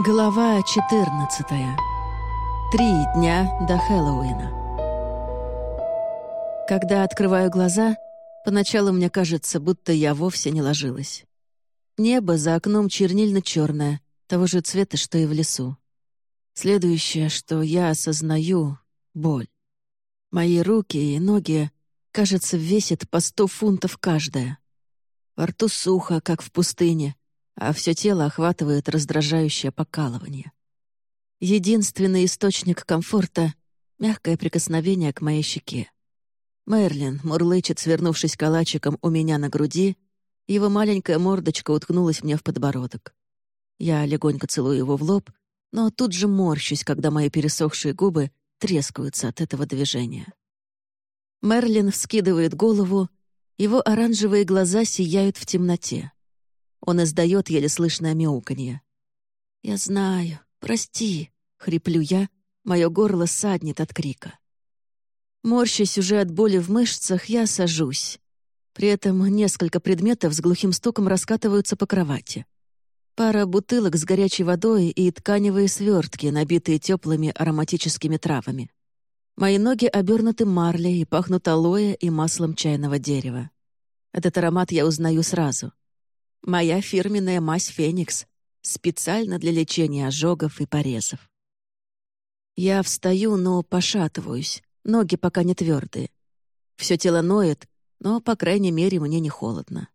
Глава 14. Три дня до Хэллоуина. Когда открываю глаза, поначалу мне кажется, будто я вовсе не ложилась. Небо за окном чернильно-черное, того же цвета, что и в лесу. Следующее, что я осознаю — боль. Мои руки и ноги, кажется, весят по сто фунтов каждая. Во рту сухо, как в пустыне, а все тело охватывает раздражающее покалывание. Единственный источник комфорта — мягкое прикосновение к моей щеке. Мерлин мурлычет, свернувшись калачиком у меня на груди, его маленькая мордочка уткнулась мне в подбородок. Я легонько целую его в лоб, но тут же морщусь, когда мои пересохшие губы трескаются от этого движения. Мерлин вскидывает голову, его оранжевые глаза сияют в темноте. Он издает еле слышное мяуканье. «Я знаю, прости», — хриплю я, мое горло саднет от крика. Морщась уже от боли в мышцах, я сажусь. При этом несколько предметов с глухим стуком раскатываются по кровати. Пара бутылок с горячей водой и тканевые свертки, набитые теплыми ароматическими травами. Мои ноги обернуты марлей и пахнут алоэ и маслом чайного дерева. Этот аромат я узнаю сразу. Моя фирменная мазь «Феникс» специально для лечения ожогов и порезов. Я встаю, но пошатываюсь, ноги пока не твердые. Все тело ноет, но, по крайней мере, мне не холодно.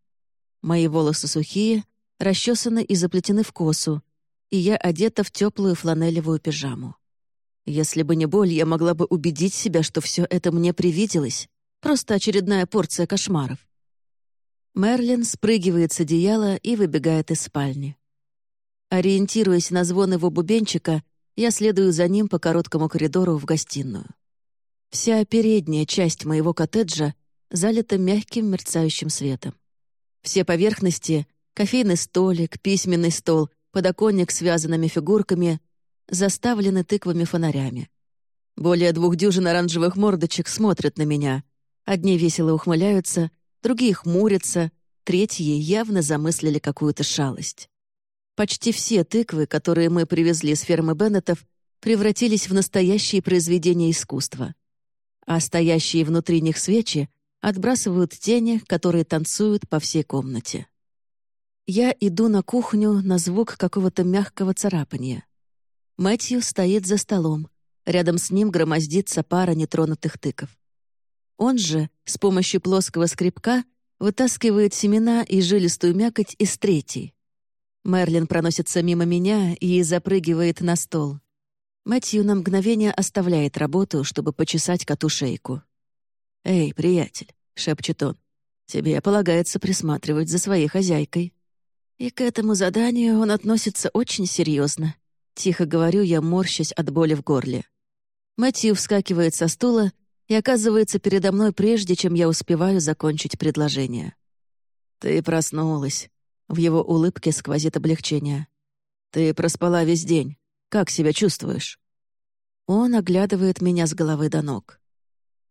Мои волосы сухие, расчесаны и заплетены в косу, и я одета в теплую фланелевую пижаму. Если бы не боль, я могла бы убедить себя, что все это мне привиделось, просто очередная порция кошмаров. Мерлин спрыгивает с одеяла и выбегает из спальни. Ориентируясь на звон его бубенчика, я следую за ним по короткому коридору в гостиную. Вся передняя часть моего коттеджа залита мягким мерцающим светом. Все поверхности — кофейный столик, письменный стол, подоконник с связанными фигурками — заставлены тыквами-фонарями. Более двух дюжин оранжевых мордочек смотрят на меня. Одни весело ухмыляются — другие хмурятся, третьи явно замыслили какую-то шалость. Почти все тыквы, которые мы привезли с фермы Беннетов, превратились в настоящие произведения искусства. А стоящие внутри них свечи отбрасывают тени, которые танцуют по всей комнате. Я иду на кухню на звук какого-то мягкого царапания. Мэтью стоит за столом. Рядом с ним громоздится пара нетронутых тыков. Он же с помощью плоского скребка вытаскивает семена и жилистую мякоть из третьей. Мерлин проносится мимо меня и запрыгивает на стол. Мэтью на мгновение оставляет работу, чтобы почесать коту шейку. «Эй, приятель», — шепчет он, — «тебе полагается присматривать за своей хозяйкой». И к этому заданию он относится очень серьезно. Тихо говорю я, морщась от боли в горле. Мэтью вскакивает со стула и оказывается передо мной прежде, чем я успеваю закончить предложение. «Ты проснулась». В его улыбке сквозит облегчение. «Ты проспала весь день. Как себя чувствуешь?» Он оглядывает меня с головы до ног.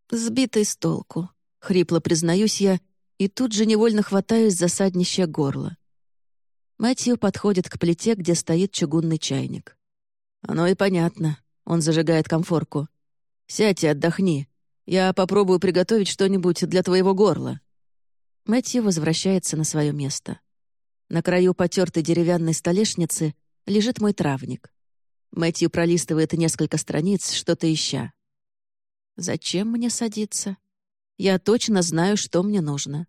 «Сбитый с толку», — хрипло признаюсь я, и тут же невольно хватаюсь за саднище горла. Мэтью подходит к плите, где стоит чугунный чайник. «Оно и понятно», — он зажигает комфорку. «Сядь и отдохни. Я попробую приготовить что-нибудь для твоего горла». Мэтью возвращается на свое место. На краю потертой деревянной столешницы лежит мой травник. Мэтью пролистывает несколько страниц, что-то ища. «Зачем мне садиться? Я точно знаю, что мне нужно».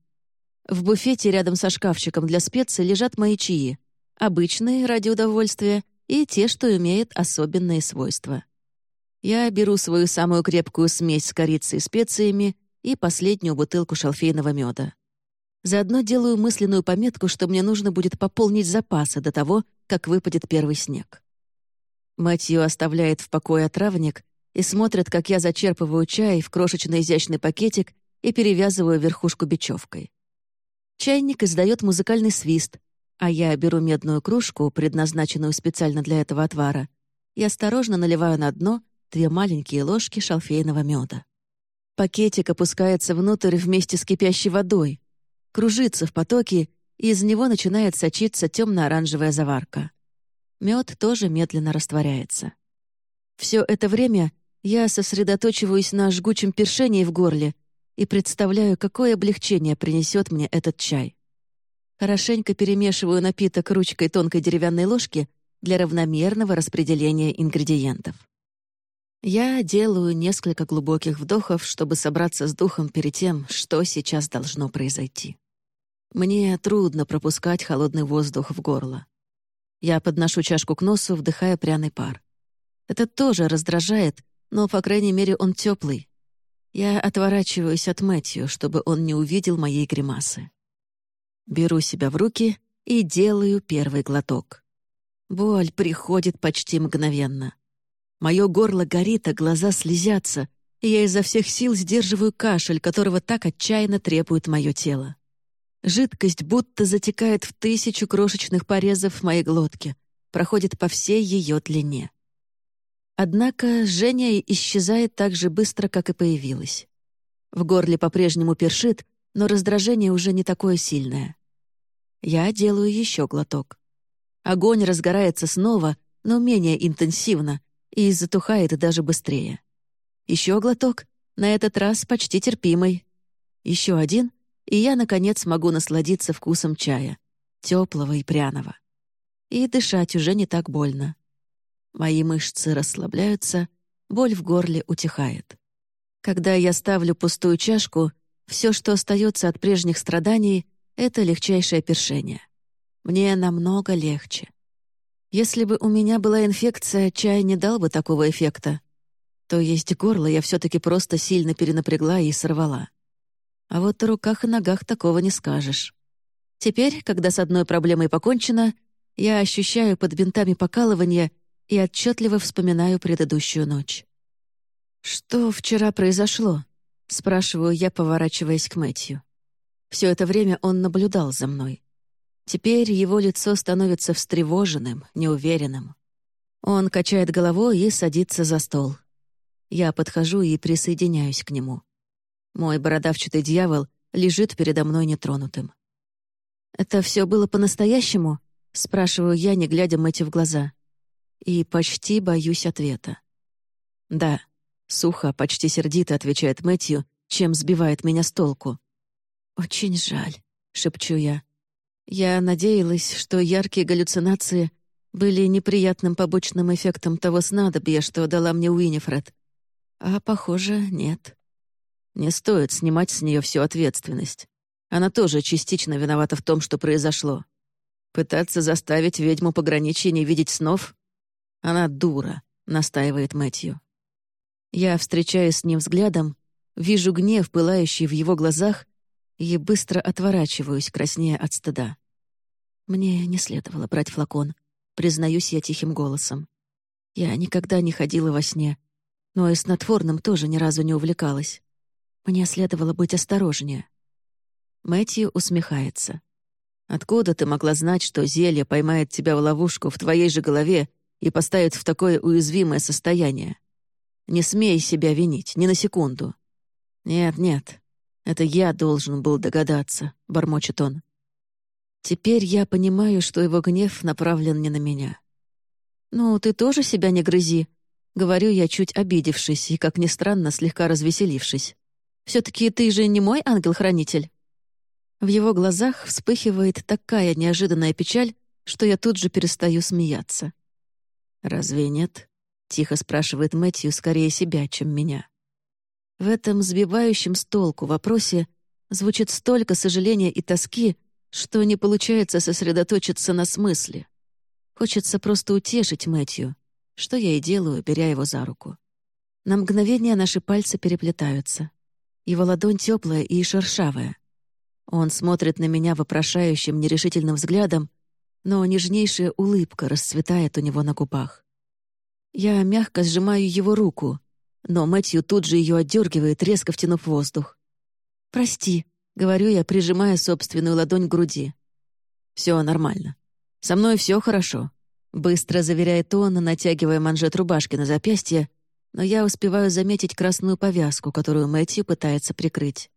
В буфете рядом со шкафчиком для специй лежат мои чаи. Обычные, ради удовольствия, и те, что имеют особенные свойства. Я беру свою самую крепкую смесь с корицей и специями и последнюю бутылку шалфейного меда. Заодно делаю мысленную пометку, что мне нужно будет пополнить запасы до того, как выпадет первый снег. Матью оставляет в покое отравник и смотрит, как я зачерпываю чай в крошечный изящный пакетик и перевязываю верхушку бечевкой. Чайник издает музыкальный свист, а я беру медную кружку, предназначенную специально для этого отвара, и осторожно наливаю на дно две маленькие ложки шалфейного меда. Пакетик опускается внутрь вместе с кипящей водой, кружится в потоке, и из него начинает сочиться темно-оранжевая заварка. Мед тоже медленно растворяется. Все это время я сосредоточиваюсь на жгучем першении в горле и представляю, какое облегчение принесет мне этот чай. Хорошенько перемешиваю напиток ручкой тонкой деревянной ложки для равномерного распределения ингредиентов. Я делаю несколько глубоких вдохов, чтобы собраться с духом перед тем, что сейчас должно произойти. Мне трудно пропускать холодный воздух в горло. Я подношу чашку к носу, вдыхая пряный пар. Это тоже раздражает, но, по крайней мере, он теплый. Я отворачиваюсь от Мэтью, чтобы он не увидел моей гримасы. Беру себя в руки и делаю первый глоток. Боль приходит почти мгновенно. Мое горло горит, а глаза слезятся, и я изо всех сил сдерживаю кашель, которого так отчаянно требует мое тело. Жидкость будто затекает в тысячу крошечных порезов в моей глотке, проходит по всей ее длине. Однако Женя исчезает так же быстро, как и появилась. В горле по-прежнему першит, но раздражение уже не такое сильное. Я делаю еще глоток. Огонь разгорается снова, но менее интенсивно, и затухает даже быстрее. Еще глоток, на этот раз почти терпимый. Еще один, и я, наконец, могу насладиться вкусом чая, теплого и пряного. И дышать уже не так больно. Мои мышцы расслабляются, боль в горле утихает. Когда я ставлю пустую чашку, все, что остается от прежних страданий, — это легчайшее першение. Мне намного легче. Если бы у меня была инфекция, чай не дал бы такого эффекта. То есть горло я все таки просто сильно перенапрягла и сорвала. А вот о руках и ногах такого не скажешь. Теперь, когда с одной проблемой покончено, я ощущаю под бинтами покалывание и отчетливо вспоминаю предыдущую ночь. Что вчера произошло? — спрашиваю я, поворачиваясь к Мэтью. Все это время он наблюдал за мной. Теперь его лицо становится встревоженным, неуверенным. Он качает головой и садится за стол. Я подхожу и присоединяюсь к нему. Мой бородавчатый дьявол лежит передо мной нетронутым. «Это все было по-настоящему?» — спрашиваю я, не глядя Мэтью в глаза. И почти боюсь ответа. «Да», Сухо, почти сердито отвечает Мэтью, чем сбивает меня с толку. «Очень жаль», — шепчу я. Я надеялась, что яркие галлюцинации были неприятным побочным эффектом того снадобья, что дала мне Уинифред. А, похоже, нет. Не стоит снимать с нее всю ответственность. Она тоже частично виновата в том, что произошло. Пытаться заставить ведьму пограничья не видеть снов? Она дура, настаивает Мэтью. Я встречаюсь с ним взглядом, вижу гнев, пылающий в его глазах, и быстро отворачиваюсь, краснея от стыда. Мне не следовало брать флакон, признаюсь я тихим голосом. Я никогда не ходила во сне, но и снотворным тоже ни разу не увлекалась. Мне следовало быть осторожнее. Мэтью усмехается. «Откуда ты могла знать, что зелье поймает тебя в ловушку в твоей же голове и поставит в такое уязвимое состояние? Не смей себя винить, ни на секунду». «Нет, нет, это я должен был догадаться», — бормочет он. Теперь я понимаю, что его гнев направлен не на меня. «Ну, ты тоже себя не грызи», — говорю я, чуть обидевшись и, как ни странно, слегка развеселившись. все таки ты же не мой ангел-хранитель». В его глазах вспыхивает такая неожиданная печаль, что я тут же перестаю смеяться. «Разве нет?» — тихо спрашивает Мэтью скорее себя, чем меня. В этом сбивающем с толку вопросе звучит столько сожаления и тоски, что не получается сосредоточиться на смысле. Хочется просто утешить Мэтью, что я и делаю, беря его за руку. На мгновение наши пальцы переплетаются. Его ладонь теплая и шершавая. Он смотрит на меня вопрошающим, нерешительным взглядом, но нежнейшая улыбка расцветает у него на губах. Я мягко сжимаю его руку, но Мэтью тут же ее отдергивает, резко втянув воздух. «Прости», — говорю я, прижимая собственную ладонь к груди. Все нормально. Со мной все хорошо», — быстро заверяет он, натягивая манжет рубашки на запястье, но я успеваю заметить красную повязку, которую Мэтью пытается прикрыть.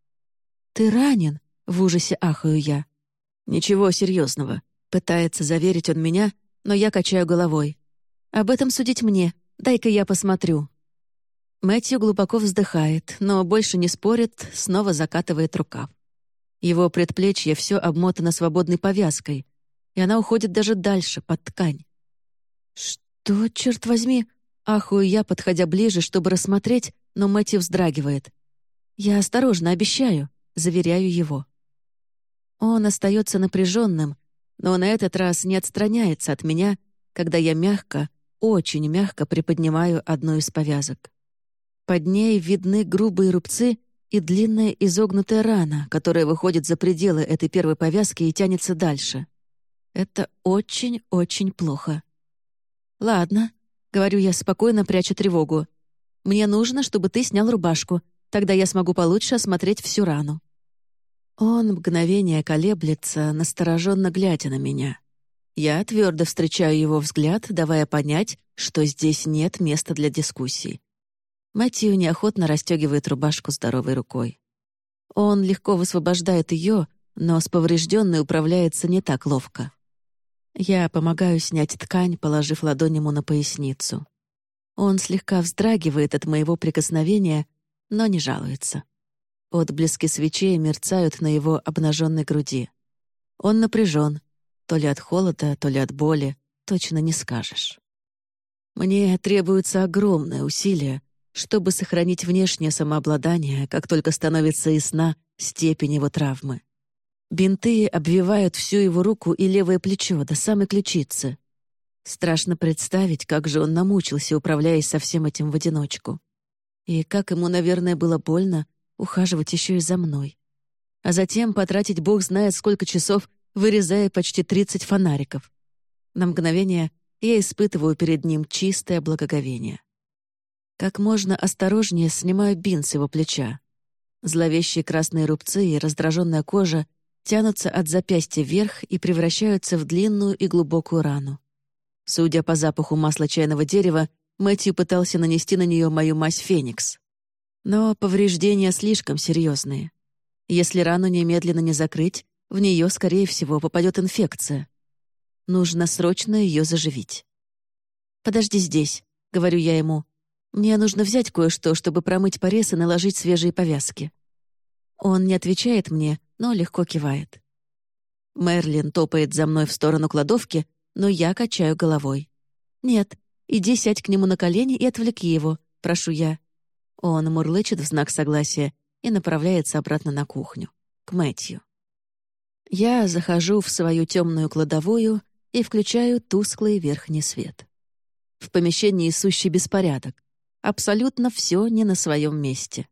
«Ты ранен?» — в ужасе ахаю я. «Ничего серьезного», — пытается заверить он меня, но я качаю головой. «Об этом судить мне. Дай-ка я посмотрю». Мэтью глубоко вздыхает, но больше не спорит, снова закатывает рукав. Его предплечье все обмотано свободной повязкой, и она уходит даже дальше, под ткань. «Что, черт возьми?» Ахую я, подходя ближе, чтобы рассмотреть, но Мэтью вздрагивает. «Я осторожно, обещаю», — заверяю его. Он остается напряженным, но на этот раз не отстраняется от меня, когда я мягко, очень мягко приподнимаю одну из повязок. Под ней видны грубые рубцы и длинная изогнутая рана, которая выходит за пределы этой первой повязки и тянется дальше. Это очень-очень плохо. «Ладно», — говорю я спокойно, пряча тревогу. «Мне нужно, чтобы ты снял рубашку, тогда я смогу получше осмотреть всю рану». Он мгновение колеблется, настороженно глядя на меня. Я твердо встречаю его взгляд, давая понять, что здесь нет места для дискуссий. Мэтью неохотно расстегивает рубашку здоровой рукой. Он легко высвобождает ее, но с поврежденной управляется не так ловко. Я помогаю снять ткань, положив ладонь ему на поясницу. Он слегка вздрагивает от моего прикосновения, но не жалуется. Отблески свечей мерцают на его обнаженной груди. Он напряжен, то ли от холода, то ли от боли, точно не скажешь. Мне требуется огромное усилие, чтобы сохранить внешнее самообладание, как только становится ясна степень его травмы. Бинты обвивают всю его руку и левое плечо до самой ключицы. Страшно представить, как же он намучился, управляясь со всем этим в одиночку. И как ему, наверное, было больно ухаживать еще и за мной. А затем потратить бог знает сколько часов, вырезая почти 30 фонариков. На мгновение я испытываю перед ним чистое благоговение. Как можно осторожнее снимаю бинт с его плеча. Зловещие красные рубцы и раздраженная кожа тянутся от запястья вверх и превращаются в длинную и глубокую рану. Судя по запаху масла чайного дерева, Мэтью пытался нанести на нее мою мазь «Феникс». Но повреждения слишком серьезные. Если рану немедленно не закрыть, в нее, скорее всего, попадет инфекция. Нужно срочно ее заживить. «Подожди здесь», — говорю я ему, мне нужно взять кое-что, чтобы промыть порез и наложить свежие повязки». Он не отвечает мне, но легко кивает. Мерлин топает за мной в сторону кладовки, но я качаю головой. «Нет, иди сядь к нему на колени и отвлеки его», — прошу я. Он мурлычет в знак согласия и направляется обратно на кухню, к Мэтью. Я захожу в свою темную кладовую и включаю тусклый верхний свет. В помещении сущий беспорядок абсолютно все не на своем месте.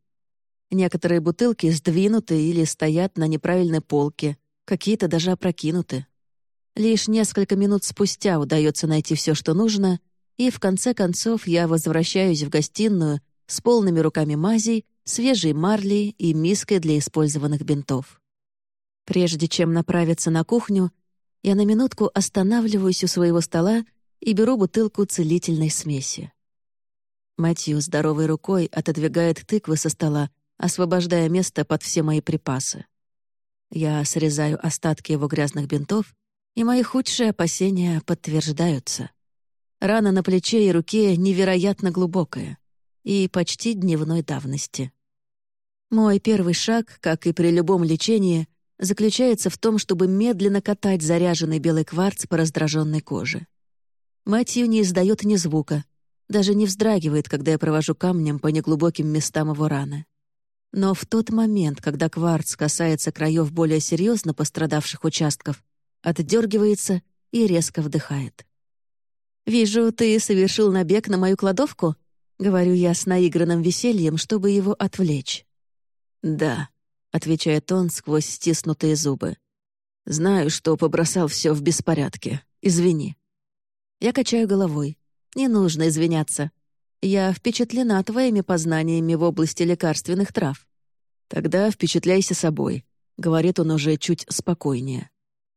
Некоторые бутылки сдвинуты или стоят на неправильной полке, какие-то даже опрокинуты. Лишь несколько минут спустя удается найти все, что нужно, и в конце концов я возвращаюсь в гостиную с полными руками мазей, свежей марлей и миской для использованных бинтов. Прежде чем направиться на кухню, я на минутку останавливаюсь у своего стола и беру бутылку целительной смеси. Матью здоровой рукой отодвигает тыквы со стола, освобождая место под все мои припасы. Я срезаю остатки его грязных бинтов, и мои худшие опасения подтверждаются. Рана на плече и руке невероятно глубокая и почти дневной давности. Мой первый шаг, как и при любом лечении, заключается в том, чтобы медленно катать заряженный белый кварц по раздраженной коже. Матью не издает ни звука — даже не вздрагивает, когда я провожу камнем по неглубоким местам его раны. Но в тот момент, когда кварц касается краев более серьезно пострадавших участков, отдергивается и резко вдыхает. «Вижу, ты совершил набег на мою кладовку?» — говорю я с наигранным весельем, чтобы его отвлечь. «Да», — отвечает он сквозь стиснутые зубы. «Знаю, что побросал все в беспорядке. Извини». Я качаю головой. Не нужно извиняться. Я впечатлена твоими познаниями в области лекарственных трав. Тогда впечатляйся собой, — говорит он уже чуть спокойнее.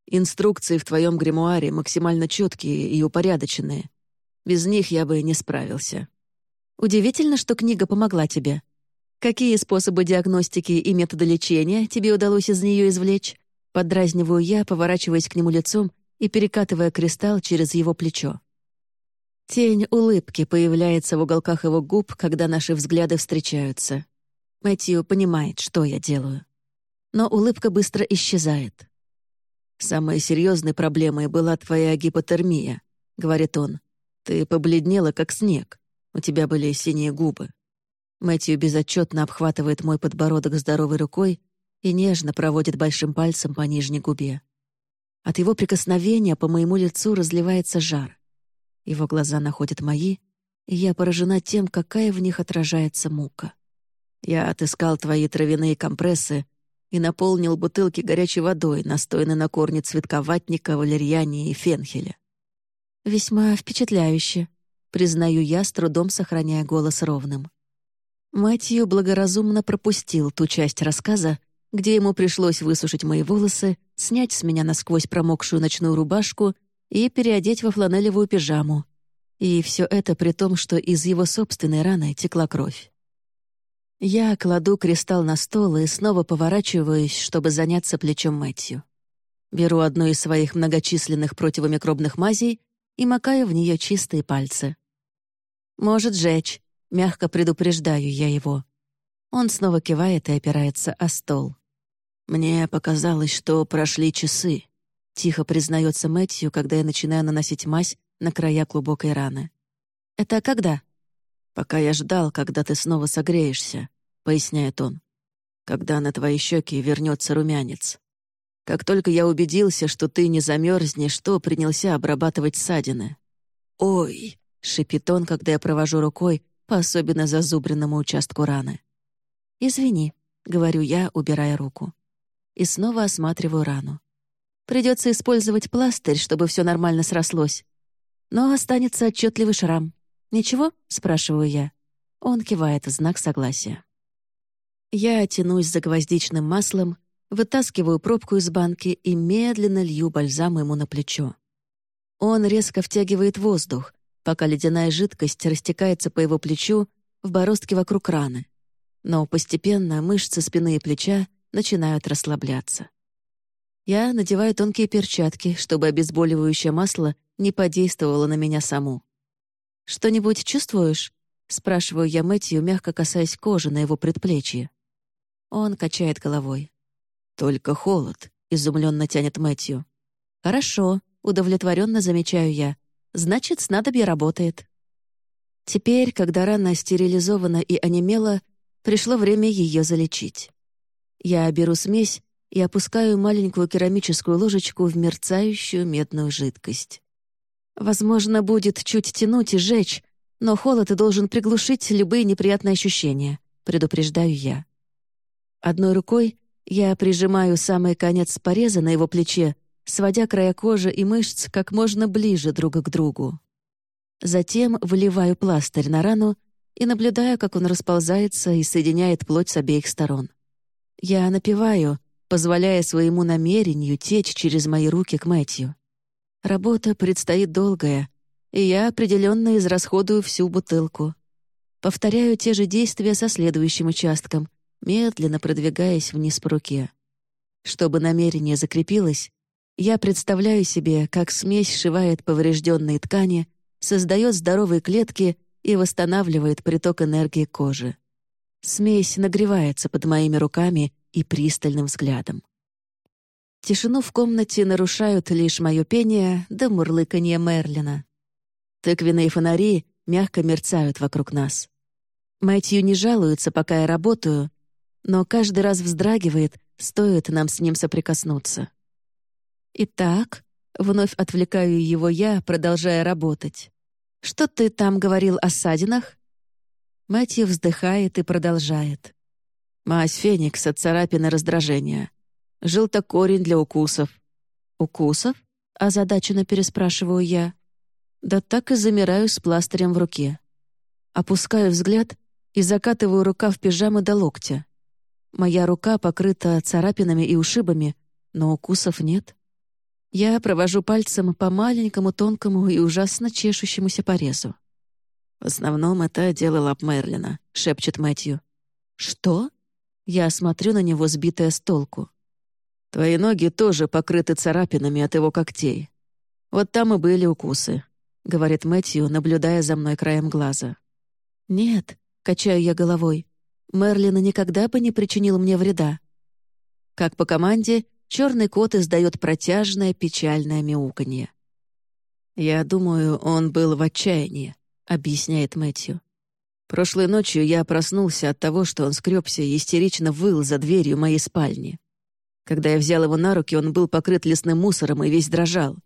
Инструкции в твоем гримуаре максимально четкие и упорядоченные. Без них я бы не справился. Удивительно, что книга помогла тебе. Какие способы диагностики и методы лечения тебе удалось из нее извлечь? Подразниваю я, поворачиваясь к нему лицом и перекатывая кристалл через его плечо. Тень улыбки появляется в уголках его губ, когда наши взгляды встречаются. Мэтью понимает, что я делаю. Но улыбка быстро исчезает. «Самой серьезной проблемой была твоя гипотермия», — говорит он. «Ты побледнела, как снег. У тебя были синие губы». Мэтью безотчетно обхватывает мой подбородок здоровой рукой и нежно проводит большим пальцем по нижней губе. От его прикосновения по моему лицу разливается жар. Его глаза находят мои, и я поражена тем, какая в них отражается мука. Я отыскал твои травяные компрессы и наполнил бутылки горячей водой, настойной на корне цветка ватника, валерьяне и фенхеля. Весьма впечатляюще, признаю я, с трудом сохраняя голос ровным. Мэтью благоразумно пропустил ту часть рассказа, где ему пришлось высушить мои волосы, снять с меня насквозь промокшую ночную рубашку и переодеть во фланелевую пижаму. И все это при том, что из его собственной раны текла кровь. Я кладу кристалл на стол и снова поворачиваюсь, чтобы заняться плечом Мэтью. Беру одну из своих многочисленных противомикробных мазей и макаю в нее чистые пальцы. «Может жечь», — мягко предупреждаю я его. Он снова кивает и опирается о стол. «Мне показалось, что прошли часы», — тихо признается Мэтью, когда я начинаю наносить мазь на края глубокой раны. «Это когда?» «Пока я ждал, когда ты снова согреешься», — поясняет он. «Когда на твои щеки вернется румянец. Как только я убедился, что ты не замерзнешь, то принялся обрабатывать ссадины». «Ой!» — шипит он, когда я провожу рукой по особенно зазубренному участку раны. «Извини», — говорю я, убирая руку и снова осматриваю рану. Придется использовать пластырь, чтобы все нормально срослось. Но останется отчетливый шрам. «Ничего?» — спрашиваю я. Он кивает в знак согласия. Я тянусь за гвоздичным маслом, вытаскиваю пробку из банки и медленно лью бальзам ему на плечо. Он резко втягивает воздух, пока ледяная жидкость растекается по его плечу в бороздке вокруг раны. Но постепенно мышцы спины и плеча начинают расслабляться. Я надеваю тонкие перчатки, чтобы обезболивающее масло не подействовало на меня саму. «Что-нибудь чувствуешь?» — спрашиваю я Мэтью, мягко касаясь кожи на его предплечье. Он качает головой. «Только холод», — изумленно тянет Мэтью. «Хорошо», — удовлетворенно замечаю я. «Значит, снадобье работает». Теперь, когда рана стерилизована и онемела, пришло время ее залечить. Я беру смесь и опускаю маленькую керамическую ложечку в мерцающую медную жидкость. Возможно, будет чуть тянуть и жечь, но холод должен приглушить любые неприятные ощущения, предупреждаю я. Одной рукой я прижимаю самый конец пореза на его плече, сводя края кожи и мышц как можно ближе друг к другу. Затем выливаю пластырь на рану и наблюдаю, как он расползается и соединяет плоть с обеих сторон. Я напеваю, позволяя своему намерению течь через мои руки к Мэтью. Работа предстоит долгая, и я определенно израсходую всю бутылку. Повторяю те же действия со следующим участком, медленно продвигаясь вниз по руке. Чтобы намерение закрепилось, я представляю себе, как смесь сшивает поврежденные ткани, создает здоровые клетки и восстанавливает приток энергии кожи. Смесь нагревается под моими руками и пристальным взглядом. Тишину в комнате нарушают лишь мое пение да мурлыканье Мерлина. Тыквенные фонари мягко мерцают вокруг нас. Мэтью не жалуется, пока я работаю, но каждый раз вздрагивает, стоит нам с ним соприкоснуться. «Итак», — вновь отвлекаю его я, продолжая работать. «Что ты там говорил о ссадинах?» Мэтью вздыхает и продолжает. Мазь феникса, царапины раздражения. Желтокорень для укусов. «Укусов?» — озадаченно переспрашиваю я. Да так и замираю с пластырем в руке. Опускаю взгляд и закатываю рукав пижамы до локтя. Моя рука покрыта царапинами и ушибами, но укусов нет. Я провожу пальцем по маленькому, тонкому и ужасно чешущемуся порезу. «В основном это дело лап Мерлина», — шепчет Мэтью. «Что?» Я смотрю на него, сбитая с толку. «Твои ноги тоже покрыты царапинами от его когтей. Вот там и были укусы», — говорит Мэтью, наблюдая за мной краем глаза. «Нет», — качаю я головой, — «Мерлина никогда бы не причинил мне вреда». Как по команде, черный кот издает протяжное печальное мяуканье. «Я думаю, он был в отчаянии», — объясняет Мэтью. «Прошлой ночью я проснулся от того, что он скребся и истерично выл за дверью моей спальни. Когда я взял его на руки, он был покрыт лесным мусором и весь дрожал.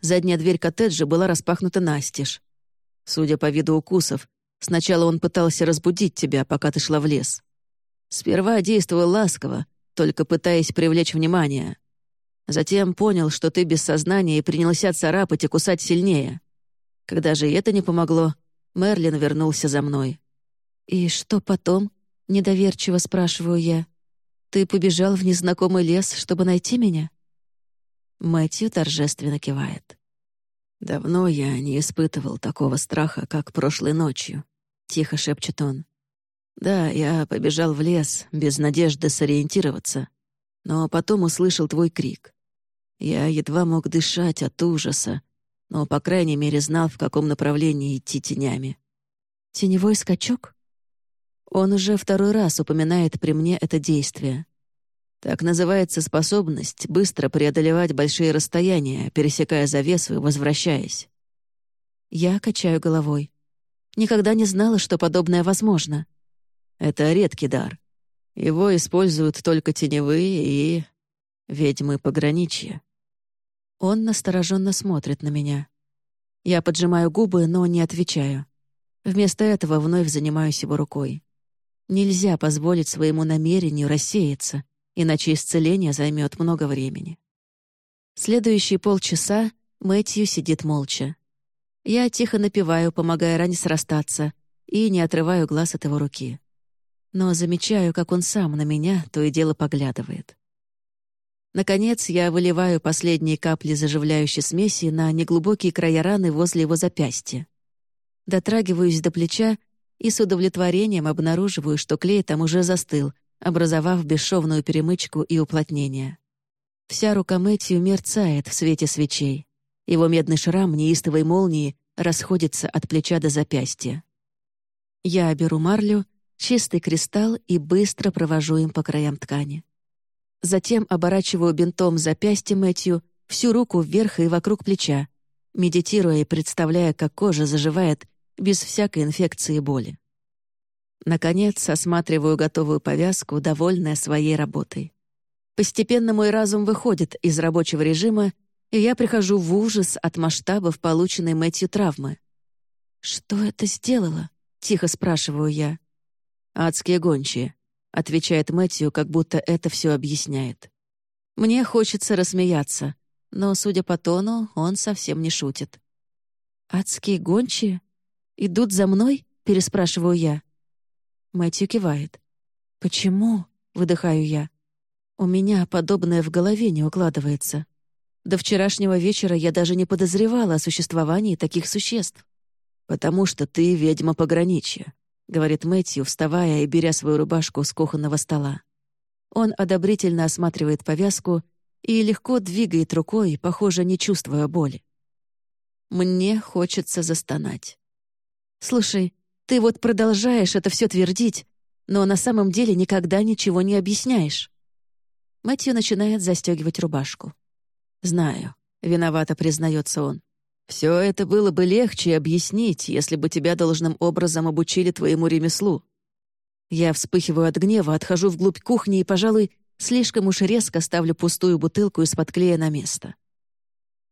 Задняя дверь коттеджа была распахнута настежь. Судя по виду укусов, сначала он пытался разбудить тебя, пока ты шла в лес. Сперва действовал ласково, только пытаясь привлечь внимание. Затем понял, что ты без сознания и принялся царапать и кусать сильнее. Когда же это не помогло, Мерлин вернулся за мной. «И что потом?» — недоверчиво спрашиваю я. «Ты побежал в незнакомый лес, чтобы найти меня?» Мэтью торжественно кивает. «Давно я не испытывал такого страха, как прошлой ночью», — тихо шепчет он. «Да, я побежал в лес, без надежды сориентироваться, но потом услышал твой крик. Я едва мог дышать от ужаса, но, по крайней мере, знал, в каком направлении идти тенями. Теневой скачок? Он уже второй раз упоминает при мне это действие. Так называется способность быстро преодолевать большие расстояния, пересекая завесу и возвращаясь. Я качаю головой. Никогда не знала, что подобное возможно. Это редкий дар. Его используют только теневые и... ведьмы пограничья. Он настороженно смотрит на меня. Я поджимаю губы, но не отвечаю. Вместо этого вновь занимаюсь его рукой. Нельзя позволить своему намерению рассеяться, иначе исцеление займет много времени. Следующие полчаса Мэтью сидит молча. Я тихо напеваю, помогая ране срастаться, и не отрываю глаз от его руки. Но замечаю, как он сам на меня то и дело поглядывает. Наконец, я выливаю последние капли заживляющей смеси на неглубокие края раны возле его запястья. Дотрагиваюсь до плеча и с удовлетворением обнаруживаю, что клей там уже застыл, образовав бесшовную перемычку и уплотнение. Вся рука Мэтью мерцает в свете свечей. Его медный шрам неистовой молнии расходится от плеча до запястья. Я беру марлю, чистый кристалл и быстро провожу им по краям ткани. Затем оборачиваю бинтом запястье Мэтью, всю руку вверх и вокруг плеча, медитируя и представляя, как кожа заживает без всякой инфекции и боли. Наконец, осматриваю готовую повязку, довольная своей работой. Постепенно мой разум выходит из рабочего режима, и я прихожу в ужас от масштабов полученной Мэтью травмы. «Что это сделало?» — тихо спрашиваю я. «Адские гончие», отвечает Мэтью, как будто это все объясняет. Мне хочется рассмеяться, но, судя по тону, он совсем не шутит. «Адские гончие? Идут за мной?» — переспрашиваю я. Мэтью кивает. «Почему?» — выдыхаю я. «У меня подобное в голове не укладывается. До вчерашнего вечера я даже не подозревала о существовании таких существ. Потому что ты ведьма пограничья. — говорит Мэтью, вставая и беря свою рубашку с кухонного стола. Он одобрительно осматривает повязку и легко двигает рукой, похоже, не чувствуя боли. Мне хочется застонать. «Слушай, ты вот продолжаешь это все твердить, но на самом деле никогда ничего не объясняешь». Мэтью начинает застегивать рубашку. «Знаю», — виновато признается он. Все это было бы легче объяснить, если бы тебя должным образом обучили твоему ремеслу. Я вспыхиваю от гнева, отхожу вглубь кухни и, пожалуй, слишком уж резко ставлю пустую бутылку из-под клея на место.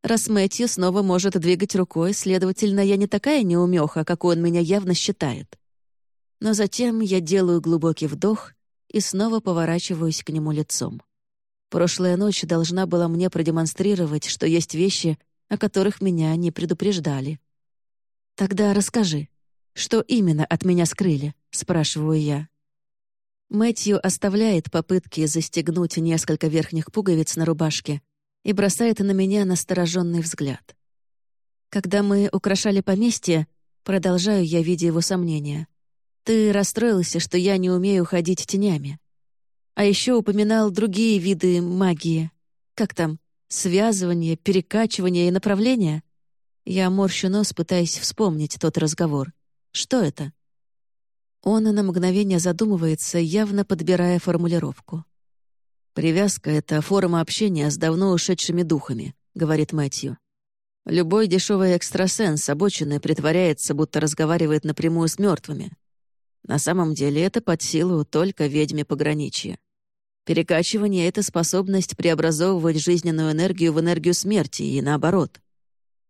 Раз Мэтью снова может двигать рукой, следовательно, я не такая неумеха, как он меня явно считает. Но затем я делаю глубокий вдох и снова поворачиваюсь к нему лицом. Прошлая ночь должна была мне продемонстрировать, что есть вещи, о которых меня не предупреждали. «Тогда расскажи, что именно от меня скрыли?» — спрашиваю я. Мэтью оставляет попытки застегнуть несколько верхних пуговиц на рубашке и бросает на меня настороженный взгляд. Когда мы украшали поместье, продолжаю я, видя его сомнения, ты расстроился, что я не умею ходить тенями. А еще упоминал другие виды магии. Как там? Связывание, перекачивание и направление? Я морщу нос, пытаясь вспомнить тот разговор. Что это? Он на мгновение задумывается, явно подбирая формулировку. «Привязка — это форма общения с давно ушедшими духами», — говорит Мэтью. «Любой дешевый экстрасенс обоченный притворяется, будто разговаривает напрямую с мертвыми. На самом деле это под силу только ведьме пограничья. Перекачивание — это способность преобразовывать жизненную энергию в энергию смерти и наоборот.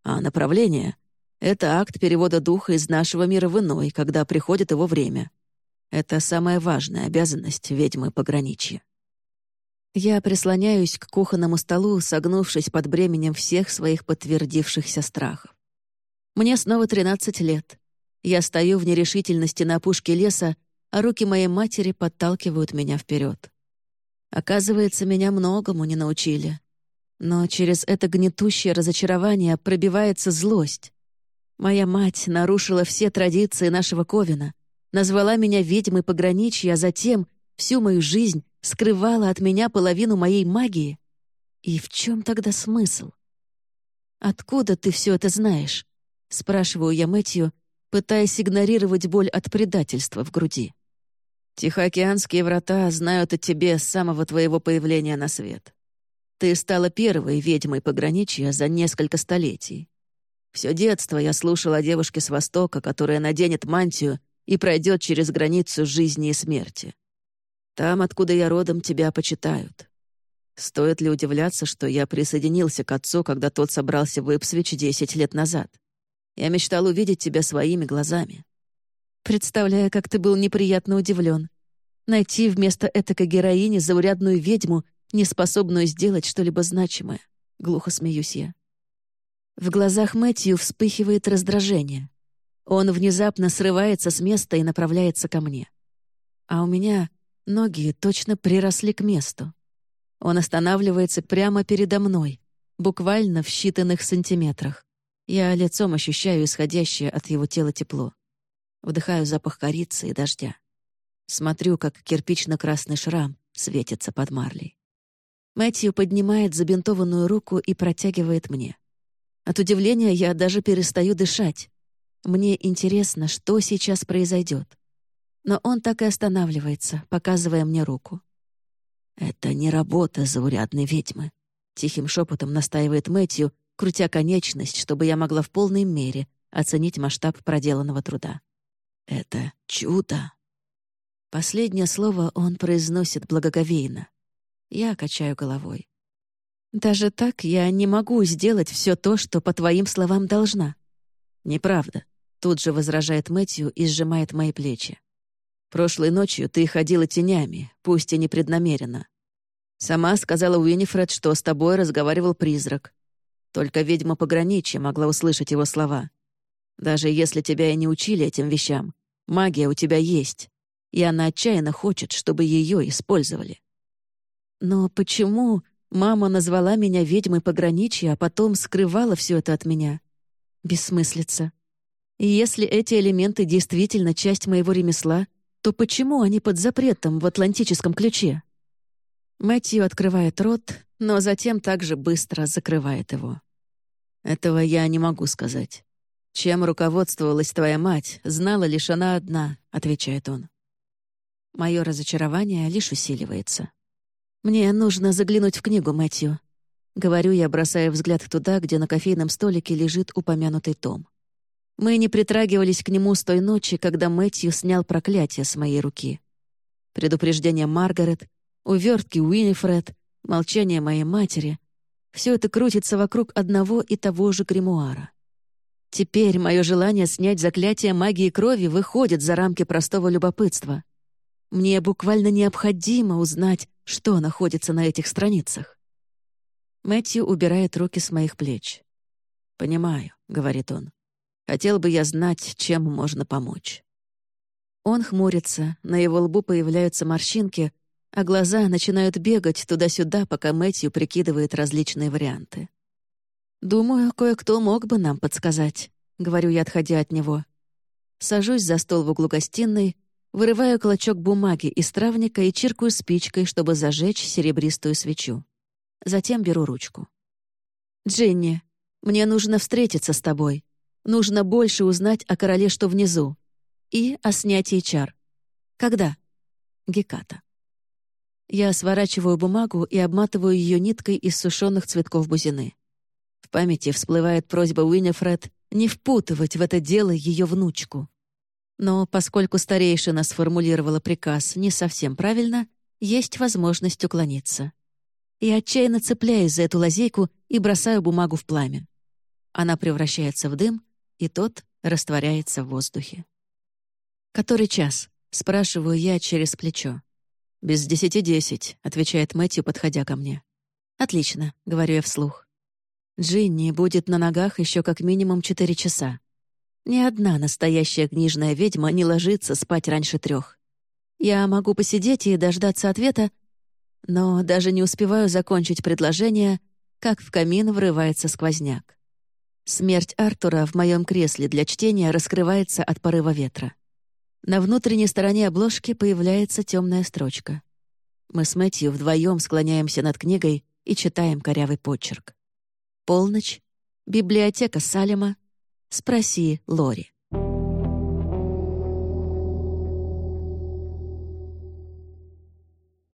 А направление — это акт перевода духа из нашего мира в иной, когда приходит его время. Это самая важная обязанность ведьмы пограничья. Я прислоняюсь к кухонному столу, согнувшись под бременем всех своих подтвердившихся страхов. Мне снова 13 лет. Я стою в нерешительности на опушке леса, а руки моей матери подталкивают меня вперед. Оказывается, меня многому не научили. Но через это гнетущее разочарование пробивается злость. Моя мать нарушила все традиции нашего Ковина, назвала меня ведьмой пограничья, а затем всю мою жизнь скрывала от меня половину моей магии. И в чем тогда смысл? «Откуда ты все это знаешь?» — спрашиваю я Мэтью, пытаясь игнорировать боль от предательства в груди. Тихоокеанские врата знают о тебе с самого твоего появления на свет. Ты стала первой ведьмой пограничья за несколько столетий. Все детство я слушал о девушке с Востока, которая наденет мантию и пройдет через границу жизни и смерти. Там, откуда я родом, тебя почитают. Стоит ли удивляться, что я присоединился к отцу, когда тот собрался в Ипсвич десять лет назад? Я мечтал увидеть тебя своими глазами. Представляю, как ты был неприятно удивлен. Найти вместо этакой героини заурядную ведьму, неспособную сделать что-либо значимое. Глухо смеюсь я. В глазах Мэтью вспыхивает раздражение. Он внезапно срывается с места и направляется ко мне. А у меня ноги точно приросли к месту. Он останавливается прямо передо мной, буквально в считанных сантиметрах. Я лицом ощущаю исходящее от его тела тепло. Вдыхаю запах корицы и дождя. Смотрю, как кирпично-красный шрам светится под марлей. Мэтью поднимает забинтованную руку и протягивает мне. От удивления я даже перестаю дышать. Мне интересно, что сейчас произойдет. Но он так и останавливается, показывая мне руку. «Это не работа заурядной ведьмы», — тихим шепотом настаивает Мэтью, крутя конечность, чтобы я могла в полной мере оценить масштаб проделанного труда. Это чудо. Последнее слово он произносит благоговейно. Я качаю головой. Даже так я не могу сделать все то, что, по твоим словам, должна. Неправда. Тут же возражает Мэтью и сжимает мои плечи. Прошлой ночью ты ходила тенями, пусть и непреднамеренно. Сама сказала Уинифред, что с тобой разговаривал призрак. Только ведьма пограничья могла услышать его слова. Даже если тебя и не учили этим вещам, магия у тебя есть, и она отчаянно хочет, чтобы ее использовали. Но почему мама назвала меня ведьмой пограничья, а потом скрывала все это от меня? Бессмыслица. И если эти элементы действительно часть моего ремесла, то почему они под запретом в атлантическом ключе? Мэтью открывает рот, но затем также быстро закрывает его. Этого я не могу сказать. «Чем руководствовалась твоя мать, знала лишь она одна», — отвечает он. Мое разочарование лишь усиливается. «Мне нужно заглянуть в книгу, Мэтью», — говорю я, бросая взгляд туда, где на кофейном столике лежит упомянутый том. Мы не притрагивались к нему с той ночи, когда Мэтью снял проклятие с моей руки. Предупреждение Маргарет, увертки Уинифред, молчание моей матери — все это крутится вокруг одного и того же гримуара. Теперь мое желание снять заклятие магии крови выходит за рамки простого любопытства. Мне буквально необходимо узнать, что находится на этих страницах. Мэтью убирает руки с моих плеч. «Понимаю», — говорит он. «Хотел бы я знать, чем можно помочь». Он хмурится, на его лбу появляются морщинки, а глаза начинают бегать туда-сюда, пока Мэтью прикидывает различные варианты. «Думаю, кое-кто мог бы нам подсказать», — говорю я, отходя от него. Сажусь за стол в углу гостиной, вырываю клочок бумаги из травника и чиркаю спичкой, чтобы зажечь серебристую свечу. Затем беру ручку. Джинни, мне нужно встретиться с тобой. Нужно больше узнать о короле, что внизу. И о снятии чар. Когда? Геката. Я сворачиваю бумагу и обматываю ее ниткой из сушеных цветков бузины. В памяти всплывает просьба Уиннифред не впутывать в это дело ее внучку. Но поскольку старейшина сформулировала приказ не совсем правильно, есть возможность уклониться. Я отчаянно цепляюсь за эту лазейку и бросаю бумагу в пламя. Она превращается в дым, и тот растворяется в воздухе. «Который час?» — спрашиваю я через плечо. «Без десяти десять», — отвечает Мэтью, подходя ко мне. «Отлично», — говорю я вслух. Джинни будет на ногах еще как минимум четыре часа. Ни одна настоящая книжная ведьма не ложится спать раньше трех. Я могу посидеть и дождаться ответа, но даже не успеваю закончить предложение, как в камин врывается сквозняк. Смерть Артура в моем кресле для чтения раскрывается от порыва ветра. На внутренней стороне обложки появляется темная строчка. Мы с Мэтью вдвоем склоняемся над книгой и читаем корявый почерк. Полночь. Библиотека Салема. Спроси Лори.